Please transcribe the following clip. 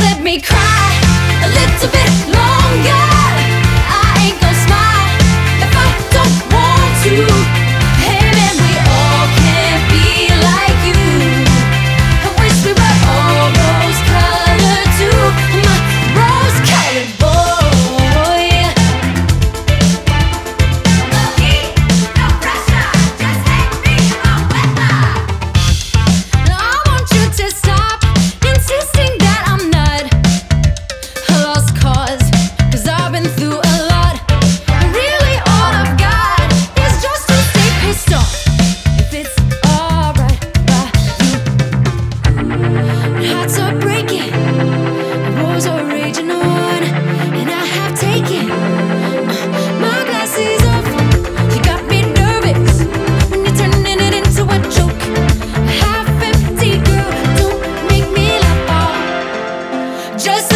let me cry a little bit longer. just